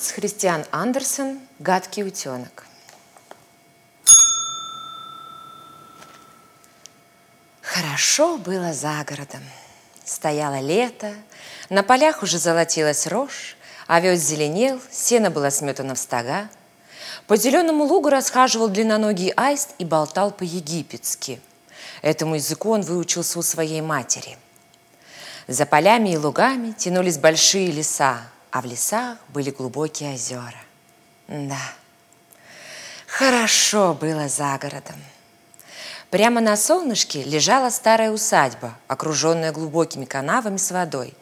Ганс Христиан Андерсен «Гадкий утенок». Хорошо было за городом. Стояло лето, на полях уже золотилась рожь, овес зеленел, сено было сметано в стога. По зеленому лугу расхаживал длинноногий аист и болтал по-египетски. Этому языку он выучился у своей матери. За полями и лугами тянулись большие леса, а в лесах были глубокие озера. Да, хорошо было за городом. Прямо на солнышке лежала старая усадьба, окруженная глубокими канавами с водой.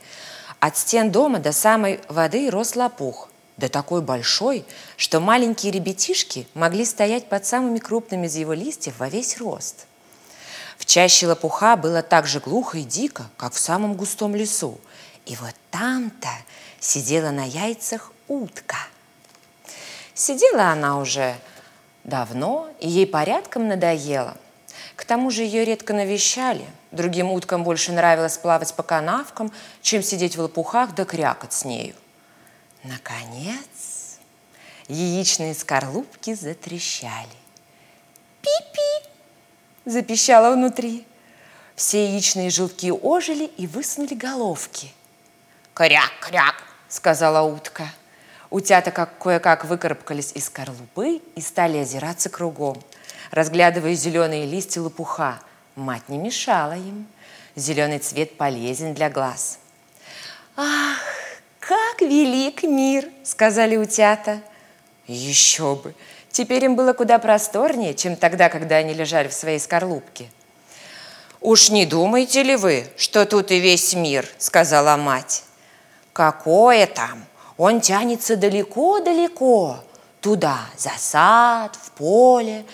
От стен дома до самой воды рос лопух, да такой большой, что маленькие ребятишки могли стоять под самыми крупными из его листьев во весь рост. В чаще лопуха было так же глухо и дико, как в самом густом лесу. И вот там-то сидела на яйцах утка. Сидела она уже давно, и ей порядком надоело. К тому же ее редко навещали. Другим уткам больше нравилось плавать по канавкам, чем сидеть в лопухах да крякать с нею. Наконец, яичные скорлупки затрещали. «Пи-пи!» – запищала внутри. Все яичные желтки ожили и высунули головки. «Кряк-кряк!» – сказала утка. Утята как кое-как выкарабкались из скорлупы и стали озираться кругом, разглядывая зеленые листья лопуха. Мать не мешала им. Зеленый цвет полезен для глаз. «Ах, как велик мир!» – сказали утята. Еще бы! Теперь им было куда просторнее, чем тогда, когда они лежали в своей скорлупке. «Уж не думаете ли вы, что тут и весь мир?» – сказала мать. Какое там? Он тянется далеко-далеко, туда, за сад, в поле,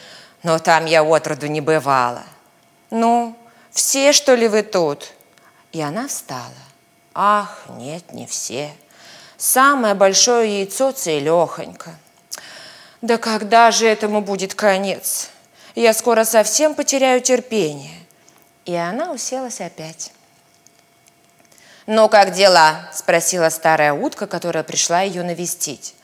но там я отроду не бывала. Ну, все, что ли, вы тут? И она встала. Ах, нет, не все. Самое большое яйцо целехонько. Да когда же этому будет конец? Я скоро совсем потеряю терпение. И она уселась опять. «Ну, как дела?» – спросила старая утка, которая пришла ее навестить.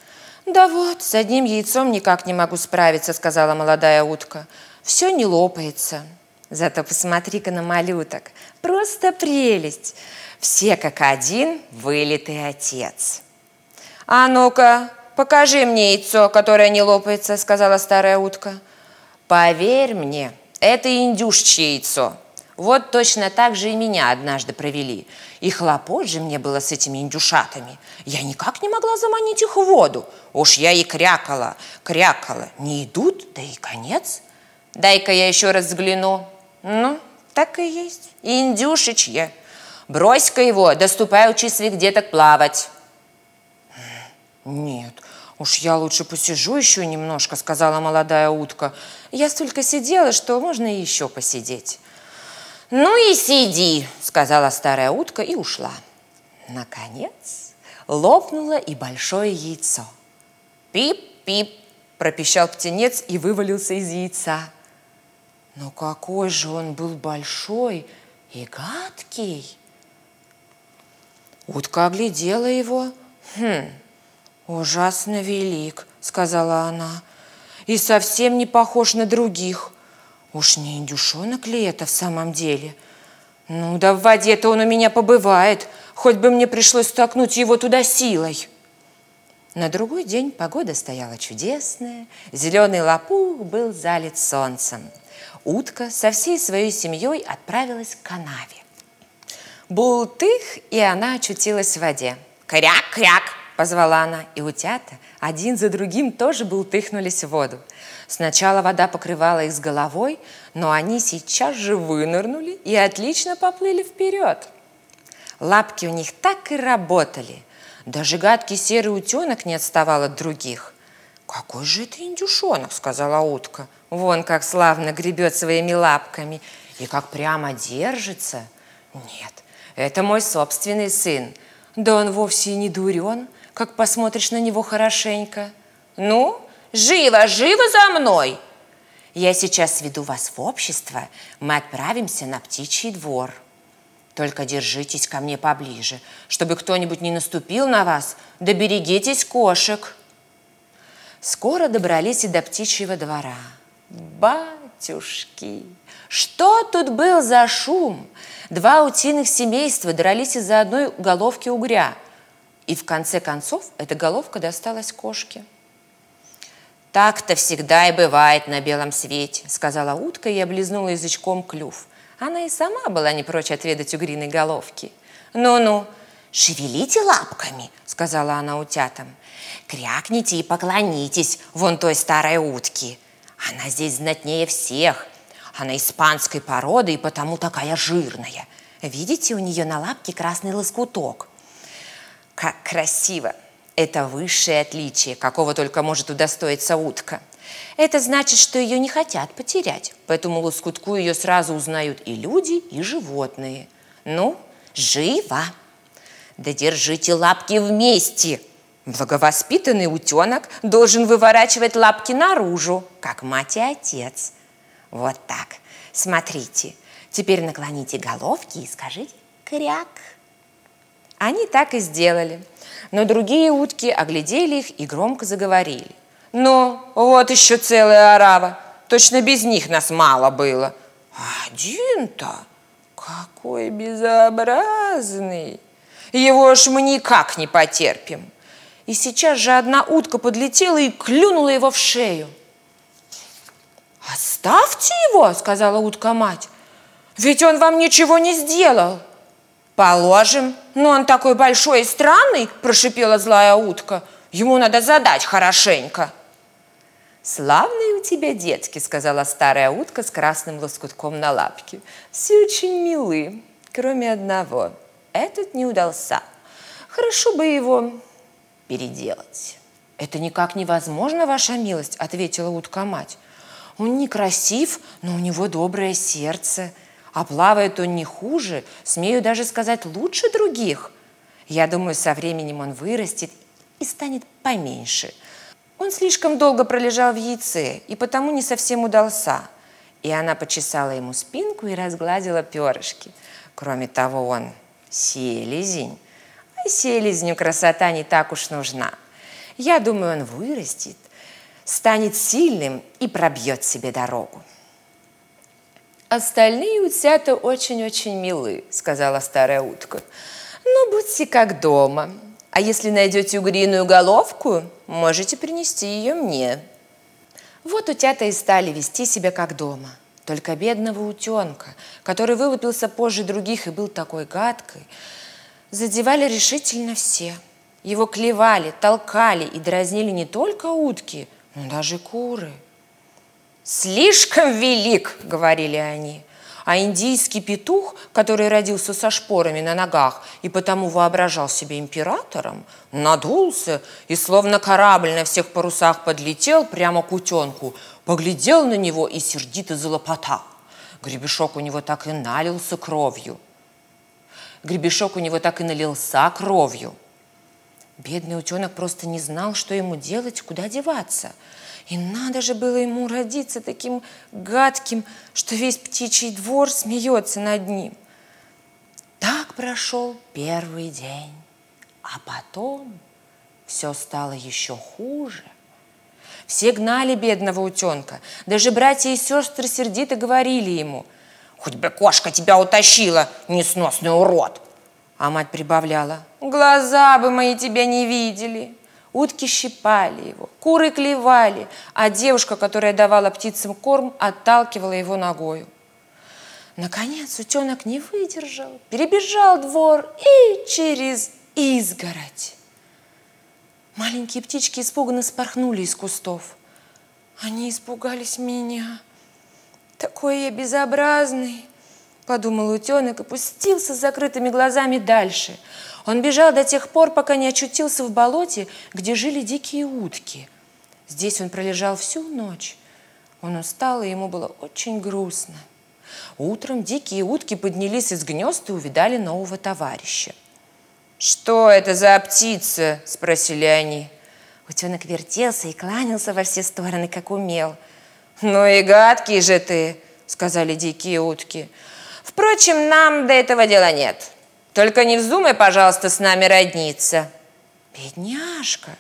«Да вот, с одним яйцом никак не могу справиться», – сказала молодая утка. «Все не лопается». Зато посмотри-ка на малюток. Просто прелесть. Все как один вылитый отец. «А ну-ка, покажи мне яйцо, которое не лопается», – сказала старая утка. «Поверь мне, это индюшчье яйцо. Вот точно так же и меня однажды провели. И хлопот же мне было с этими индюшатами. Я никак не могла заманить их в воду. Уж я и крякала, крякала. Не идут, да и конец. Дай-ка я еще раз взгляну. Ну, так и есть. Индюшечье. Брось-ка его, доступай, учи своих деток плавать. Нет, уж я лучше посижу еще немножко, сказала молодая утка. Я столько сидела, что можно еще посидеть. «Ну и сиди», — сказала старая утка и ушла. Наконец лопнуло и большое яйцо. «Пип-пип», — пропищал птенец и вывалился из яйца. Но какой же он был большой и гадкий! Утка оглядела его. «Хм, ужасно велик», — сказала она, — «и совсем не похож на других». Уж не индюшонок ли это в самом деле? Ну да в воде-то он у меня побывает, хоть бы мне пришлось столкнуть его туда силой. На другой день погода стояла чудесная, зеленый лопух был залит солнцем. Утка со всей своей семьей отправилась к канаве. Бултых, и она очутилась в воде. «Кряк-кряк!» – позвала она, и утята один за другим тоже бултыхнулись в воду. Сначала вода покрывала их с головой, но они сейчас же вынырнули и отлично поплыли вперед. Лапки у них так и работали. Даже гадкий серый утенок не отставал от других. «Какой же это индюшонок?» – сказала утка. «Вон как славно гребет своими лапками и как прямо держится. Нет, это мой собственный сын. Да он вовсе не дурен, как посмотришь на него хорошенько. Ну, Живо, живо за мной! Я сейчас веду вас в общество, мы отправимся на птичий двор. Только держитесь ко мне поближе, чтобы кто-нибудь не наступил на вас, да берегитесь кошек. Скоро добрались и до птичьего двора. Батюшки! Что тут был за шум? Два утиных семейства дрались из-за одной головки угря. И в конце концов эта головка досталась кошке. «Так-то всегда и бывает на белом свете», — сказала утка и облизнула язычком клюв. Она и сама была не прочь отведать угриной головки. «Ну-ну, шевелите лапками», — сказала она утятам. «Крякните и поклонитесь вон той старой утке. Она здесь знатнее всех. Она испанской породы и потому такая жирная. Видите, у нее на лапке красный лоскуток. Как красиво! Это высшее отличие, какого только может удостоиться утка. Это значит, что ее не хотят потерять, поэтому лоскутку ее сразу узнают и люди, и животные. Ну, живо! Да держите лапки вместе! Благовоспитанный утенок должен выворачивать лапки наружу, как мать и отец. Вот так. Смотрите. Теперь наклоните головки и скажите «кряк». Они так и сделали. Но другие утки оглядели их и громко заговорили. «Ну, вот еще целая орава. Точно без них нас мало было». «Один-то какой безобразный! Его ж мы никак не потерпим!» И сейчас же одна утка подлетела и клюнула его в шею. «Оставьте его!» – сказала утка-мать. «Ведь он вам ничего не сделал!» «Положим, но он такой большой и странный!» – прошипела злая утка. «Ему надо задать хорошенько!» «Славные у тебя детки», — сказала старая утка с красным лоскутком на лапке. «Все очень милы, кроме одного. Этот не удался. Хорошо бы его переделать». «Это никак невозможно, ваша милость», — ответила утка-мать. «Он некрасив, но у него доброе сердце, а плавает он не хуже, смею даже сказать, лучше других. Я думаю, со временем он вырастет и станет поменьше». Он слишком долго пролежал в яйце и потому не совсем удался. И она почесала ему спинку и разгладила перышки. Кроме того, он селезень. А селезню красота не так уж нужна. Я думаю, он вырастет, станет сильным и пробьет себе дорогу. «Остальные утята очень-очень милы», — сказала старая утка. «Но будьте как дома. А если найдете угриную головку, можете принести ее мне. Вот утята и стали вести себя как дома. Только бедного утенка, который вылупился позже других и был такой гадкой, задевали решительно все. Его клевали, толкали и дразнили не только утки, но даже куры. «Слишком велик!» — говорили они а индийский петух, который родился со шпорами на ногах и потому воображал себя императором, надулся и словно корабль на всех парусах подлетел прямо к утенку, поглядел на него и сердито залопотал. Гребешок у него так и налился кровью. Гребешок у него так и налился кровью. Бедный утенок просто не знал, что ему делать, куда деваться – и надо же было ему родиться таким гадким, что весь птичий двор смеется над ним. Так прошел первый день, а потом все стало еще хуже. Все гнали бедного утенка, даже братья и сестры сердито говорили ему, «Хоть бы кошка тебя утащила, несносный урод!» А мать прибавляла, «Глаза бы мои тебя не видели!» Утки щипали его, куры клевали, а девушка, которая давала птицам корм, отталкивала его ногою. Наконец утенок не выдержал, перебежал двор и через изгородь. Маленькие птички испуганно спорхнули из кустов. Они испугались меня. Такой я безобразный, подумал утенок и пустился с закрытыми глазами дальше – он бежал до тех пор, пока не очутился в болоте, где жили дикие утки. Здесь он пролежал всю ночь. Он устал, и ему было очень грустно. Утром дикие утки поднялись из гнезд и увидали нового товарища. «Что это за птица?» – спросили они. Утенок вертелся и кланялся во все стороны, как умел. «Ну и гадкий же ты!» – сказали дикие утки. Впрочем, нам до этого дела нет. Только не вздумай, пожалуйста, с нами родниться. Бедняжка!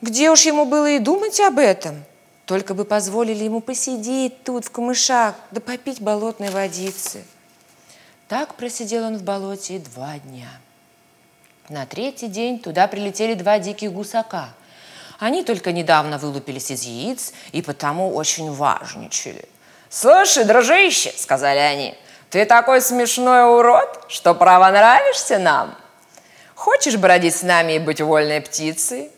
Где уж ему было и думать об этом? Только бы позволили ему посидеть тут, в камышах, да попить болотной водицы. Так просидел он в болоте два дня. На третий день туда прилетели два диких гусака. Они только недавно вылупились из яиц и потому очень важничали. «Слушай, дружище!» – сказали они. «Ты такой смешной урод, что право нравишься нам. Хочешь бродить с нами и быть вольной птицей?»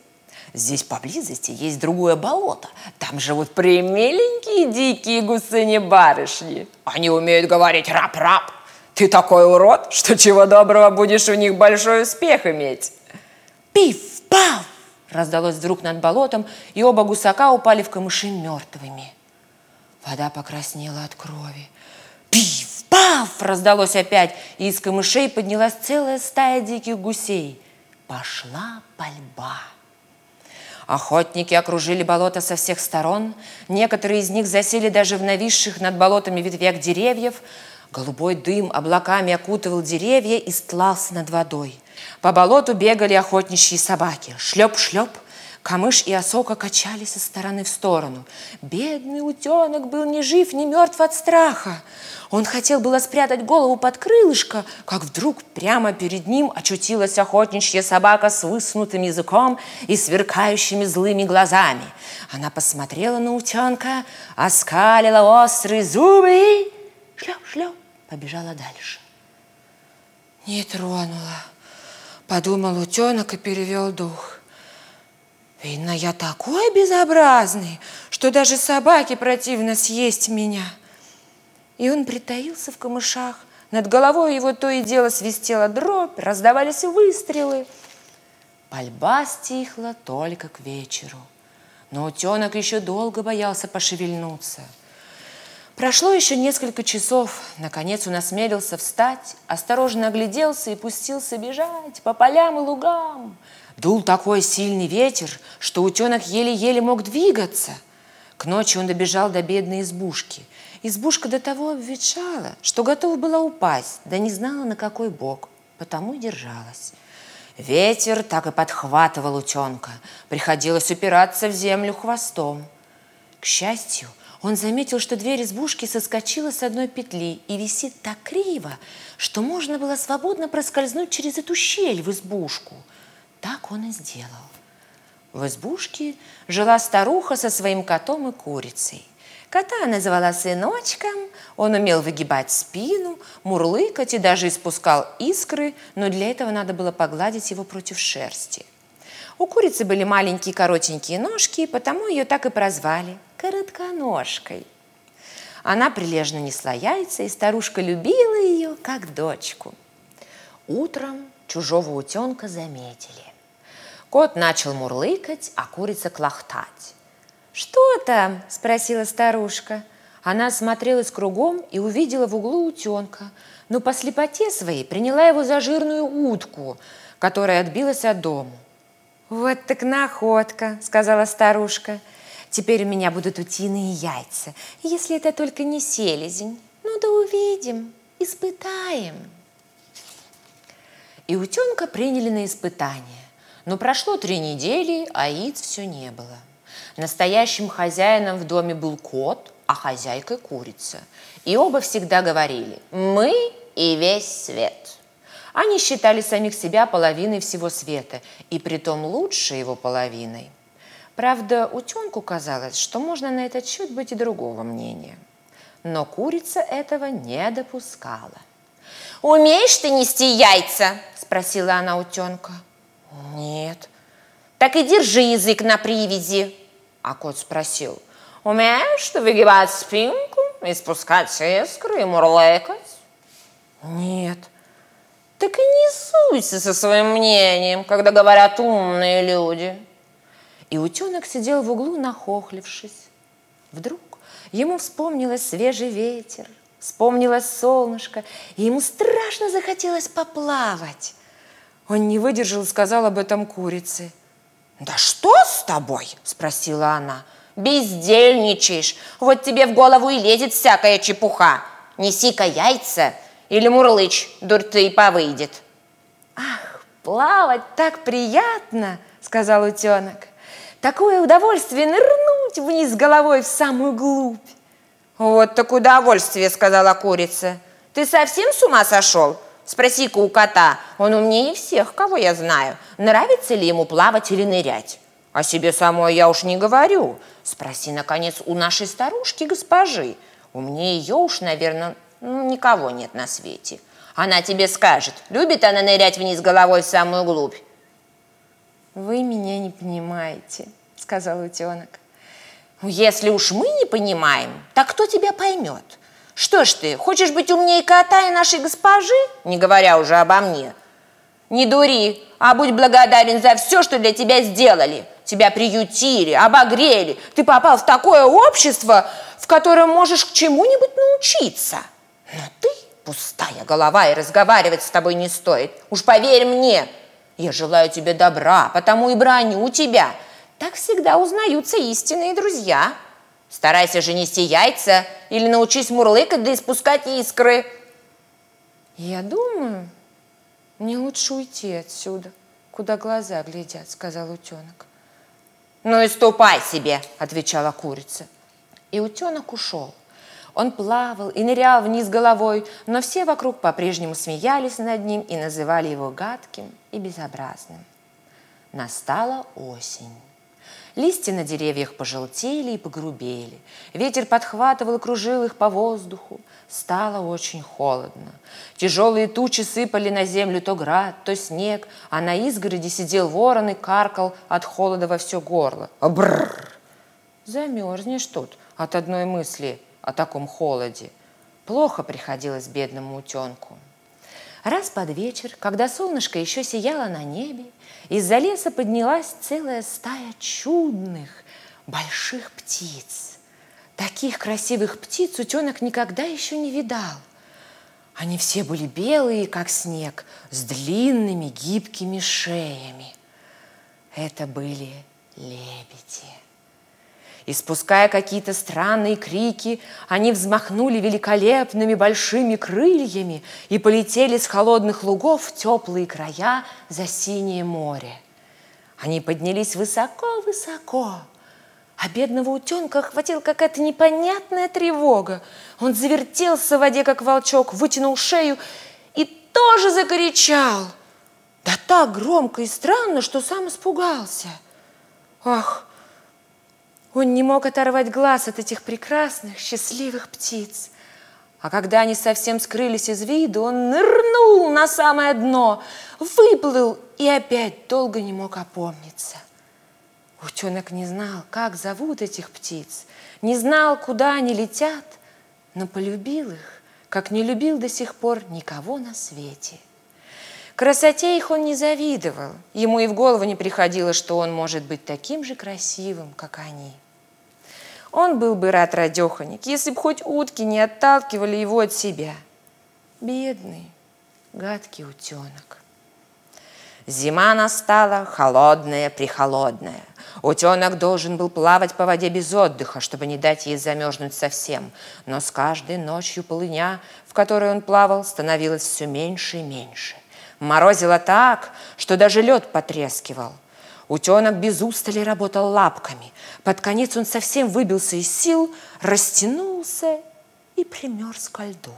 Здесь поблизости есть другое болото. Там живут примиленькие дикие гусыни-барышни. Они умеют говорить рап-рап. Ты такой урод, что чего доброго будешь у них большой успех иметь. Пиф-паф! Раздалось вдруг над болотом, и оба гусака упали в камыши мертвыми. Вода покраснела от крови. Пиф-паф! Раздалось опять, и из камышей поднялась целая стая диких гусей. Пошла пальба. Охотники окружили болото со всех сторон. Некоторые из них засели даже в нависших над болотами ветвях деревьев. Голубой дым облаками окутывал деревья и стлался над водой. По болоту бегали охотничьи собаки. Шлеп-шлеп, камыш и осока качались со стороны в сторону. Бедный утенок был ни жив, ни мертв от страха. Он хотел было спрятать голову под крылышко, как вдруг прямо перед ним очутилась охотничья собака с высунутым языком и сверкающими злыми глазами. Она посмотрела на утенка, оскалила острые зубы и шлеп-шлеп побежала дальше. Не тронула, подумал утенок и перевел дух. Видно, я такой безобразный, что даже собаке противно съесть меня – и он притаился в камышах. Над головой его то и дело свистела дробь, раздавались выстрелы. Пальба стихла только к вечеру. Но утенок еще долго боялся пошевельнуться. Прошло еще несколько часов. Наконец он осмелился встать, осторожно огляделся и пустился бежать по полям и лугам. Дул такой сильный ветер, что утенок еле-еле мог двигаться. К ночи он добежал до бедной избушки – Избушка до того обветшала, что готова была упасть, да не знала, на какой бок, потому и держалась. Ветер так и подхватывал утенка. Приходилось упираться в землю хвостом. К счастью, он заметил, что дверь избушки соскочила с одной петли и висит так криво, что можно было свободно проскользнуть через эту щель в избушку. Так он и сделал. В избушке жила старуха со своим котом и курицей. Кота она звала сыночком, он умел выгибать спину, мурлыкать и даже испускал искры, но для этого надо было погладить его против шерсти. У курицы были маленькие коротенькие ножки, потому ее так и прозвали – коротконожкой. Она прилежно несла яйца, и старушка любила ее, как дочку. Утром чужого утенка заметили. Кот начал мурлыкать, а курица клохтать. «Что там?» – спросила старушка. Она смотрелась кругом и увидела в углу утенка, но по слепоте своей приняла его за жирную утку, которая отбилась от дому. «Вот так находка», – сказала старушка. «Теперь у меня будут утиные яйца, если это только не селезень. Ну да увидим, испытаем». И утенка приняли на испытание. Но прошло три недели, а яиц все не было. Настоящим хозяином в доме был кот, а хозяйкой курица. И оба всегда говорили «мы и весь свет». Они считали самих себя половиной всего света, и притом лучшей его половиной. Правда, утенку казалось, что можно на этот счет быть и другого мнения. Но курица этого не допускала. «Умеешь ты нести яйца?» – спросила она утенка. «Нет». «Так и держи язык на привязи», а кот спросил, умеешь ты выгибать спинку и спускать искры и мурлыкать? Нет. Так и не суйся со своим мнением, когда говорят умные люди. И утенок сидел в углу, нахохлившись. Вдруг ему вспомнилось свежий ветер, вспомнилось солнышко, и ему страшно захотелось поплавать. Он не выдержал и сказал об этом курице – «Да что с тобой?» – спросила она. «Бездельничаешь. Вот тебе в голову и лезет всякая чепуха. Неси-ка яйца, или мурлыч, дурь ты повыйдет. Ах, плавать так приятно, сказал утенок. Такое удовольствие нырнуть вниз головой в самую глубь. Вот так удовольствие, сказала курица. Ты совсем с ума сошел? Спроси-ка у кота, он умнее всех, кого я знаю. Нравится ли ему плавать или нырять? О себе самой я уж не говорю. Спроси, наконец, у нашей старушки госпожи. Умнее ее уж, наверное, ну, никого нет на свете. Она тебе скажет, любит она нырять вниз головой в самую глубь. «Вы меня не понимаете», — сказал утенок. «Если уж мы не понимаем, так кто тебя поймет? Что ж ты, хочешь быть умнее кота и нашей госпожи, не говоря уже обо мне? Не дури, а будь благодарен за все, что для тебя сделали. Тебя приютили, обогрели. Ты попал в такое общество, в котором можешь к чему-нибудь научиться. Но ты пустая голова, и разговаривать с тобой не стоит. Уж поверь мне, я желаю тебе добра, потому и броню тебя. Так всегда узнаются истинные друзья. Старайся же нести яйца или научись мурлыкать да испускать искры. Я думаю, мне лучше уйти отсюда, куда глаза глядят, сказал утенок. Ну и ступай себе, отвечала курица. И утенок ушел. Он плавал и нырял вниз головой, но все вокруг по-прежнему смеялись над ним и называли его гадким и безобразным. Настала осень. Листья на деревьях пожелтели и погрубели. Ветер подхватывал и кружил их по воздуху. Стало очень холодно. Тяжелые тучи сыпали на землю то град, то снег, а на изгороди сидел ворон и каркал от холода во все горло. Бррр! Замерзнешь тут от одной мысли о таком холоде. Плохо приходилось бедному утенку. Раз под вечер, когда солнышко еще сияло на небе, из-за леса поднялась целая стая чудных больших птиц. Таких красивых птиц утенок никогда еще не видал. Они все были белые, как снег, с длинными гибкими шеями. Это были лебеди. Испуская какие-то странные крики, они взмахнули великолепными большими крыльями и полетели с холодных лугов в теплые края за синее море. Они поднялись высоко-высоко, а бедного утенка охватила какая-то непонятная тревога. Он завертелся в воде, как волчок, вытянул шею и тоже закричал. Да так громко и странно, что сам испугался. Ах, он не мог оторвать глаз от этих прекрасных, счастливых птиц. А когда они совсем скрылись из виду, он нырнул на самое дно, выплыл и опять долго не мог опомниться. Утенок не знал, как зовут этих птиц, не знал, куда они летят, но полюбил их, как не любил до сих пор никого на свете. Красоте их он не завидовал, ему и в голову не приходило, что он может быть таким же красивым, как они. Он был бы рад, радеханик, если бы хоть утки не отталкивали его от себя. Бедный, гадкий утенок. Зима настала, холодная-прихолодная. Утенок должен был плавать по воде без отдыха, чтобы не дать ей замерзнуть совсем. Но с каждой ночью полыня, в которой он плавал, становилось все меньше и меньше. Морозило так, что даже лед потрескивал. Утенок без устали работал лапками. Под конец он совсем выбился из сил, растянулся и примерз ко льду.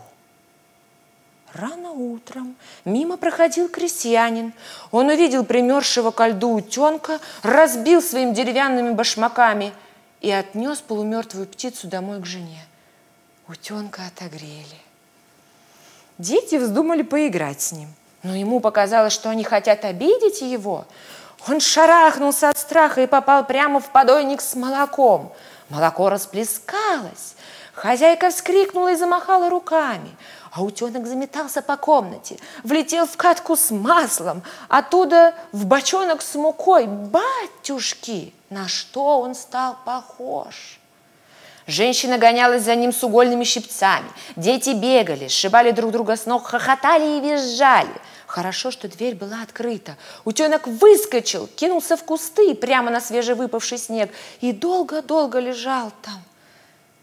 Рано утром мимо проходил крестьянин. Он увидел примерзшего ко льду утенка, разбил своими деревянными башмаками и отнес полумертвую птицу домой к жене. Утенка отогрели. Дети вздумали поиграть с ним, но ему показалось, что они хотят обидеть его. Он шарахнулся от страха и попал прямо в подойник с молоком. Молоко расплескалось. Хозяйка вскрикнула и замахала руками а утенок заметался по комнате, влетел в катку с маслом, оттуда в бочонок с мукой. Батюшки, на что он стал похож? Женщина гонялась за ним с угольными щипцами. Дети бегали, сшибали друг друга с ног, хохотали и визжали. Хорошо, что дверь была открыта. Утенок выскочил, кинулся в кусты прямо на свежевыпавший снег и долго-долго лежал там,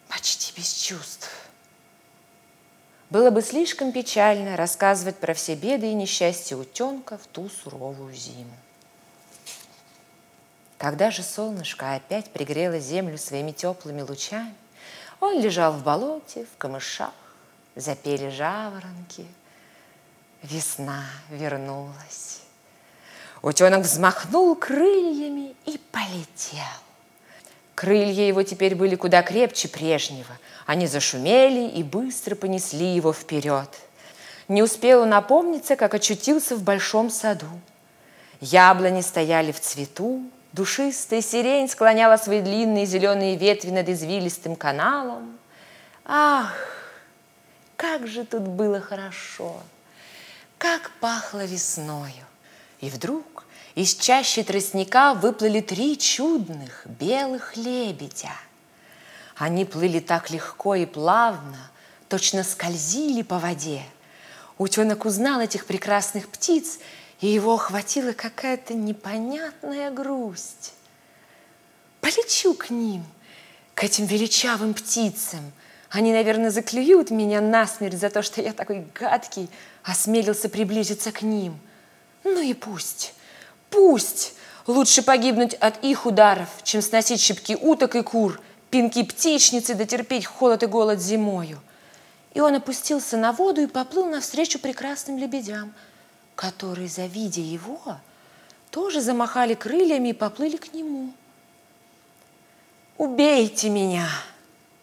почти без чувств. Было бы слишком печально рассказывать про все беды и несчастья утенка в ту суровую зиму. Когда же солнышко опять пригрело землю своими теплыми лучами, он лежал в болоте, в камышах, запели жаворонки. Весна вернулась. Утенок взмахнул крыльями и полетел. Крылья его теперь были куда крепче прежнего. Они зашумели и быстро понесли его вперед. Не успел он напомниться, как очутился в большом саду. Яблони стояли в цвету, Душистая сирень склоняла свои длинные зеленые ветви над извилистым каналом. Ах, как же тут было хорошо! Как пахло весною! И вдруг из чащи тростника выплыли три чудных белых лебедя. Они плыли так легко и плавно, точно скользили по воде. Утенок узнал этих прекрасных птиц и его охватила какая-то непонятная грусть. Полечу к ним, к этим величавым птицам. Они, наверное, заклюют меня насмерть за то, что я такой гадкий осмелился приблизиться к ним. Ну и пусть, пусть. Лучше погибнуть от их ударов, чем сносить щипки уток и кур, пинки птичницы, дотерпеть холод и голод зимою. И он опустился на воду и поплыл навстречу прекрасным лебедям – которые, завидя его, тоже замахали крыльями и поплыли к нему. «Убейте меня!»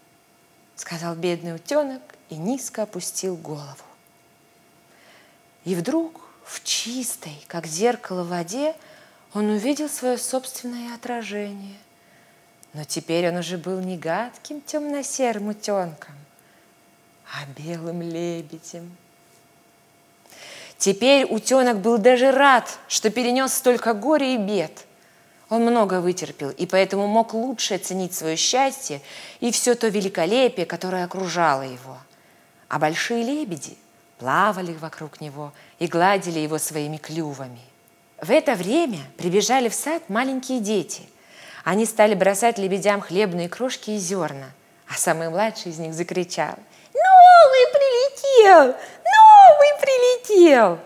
— сказал бедный утенок и низко опустил голову. И вдруг в чистой, как зеркало в воде, он увидел свое собственное отражение. Но теперь он уже был не гадким темно-серым утенком, а белым лебедем. Теперь утенок был даже рад, что перенес столько горя и бед. Он много вытерпел и поэтому мог лучше оценить свое счастье и все то великолепие, которое окружало его. А большие лебеди плавали вокруг него и гладили его своими клювами. В это время прибежали в сад маленькие дети. Они стали бросать лебедям хлебные крошки и зерна, а самый младший из них закричал «Новый прилетел! новый прилетел!»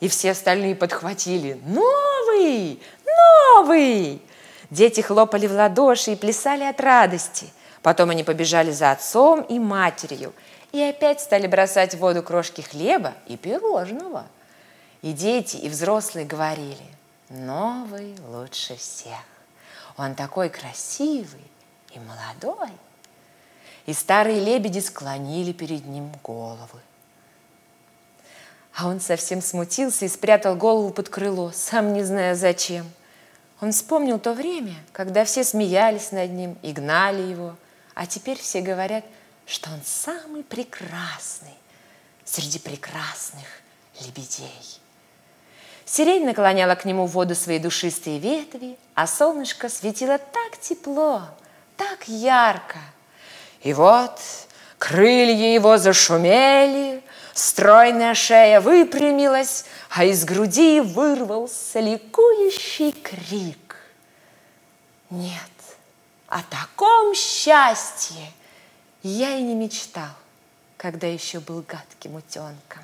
И все остальные подхватили «Новый! Новый!» Дети хлопали в ладоши и плясали от радости. Потом они побежали за отцом и матерью и опять стали бросать в воду крошки хлеба и пирожного. И дети, и взрослые говорили «Новый лучше всех! Он такой красивый и молодой!» И старые лебеди склонили перед ним головы. А он совсем смутился и спрятал голову под крыло, сам не зная зачем. Он вспомнил то время, когда все смеялись над ним и гнали его, а теперь все говорят, что он самый прекрасный среди прекрасных лебедей. Сирень наклоняла к нему воду свои душистые ветви, а солнышко светило так тепло, так ярко. И вот крылья его зашумели, Стройная шея выпрямилась, а из груди вырвался ликующий крик. Нет, о таком счастье я и не мечтал, когда еще был гадким утенком.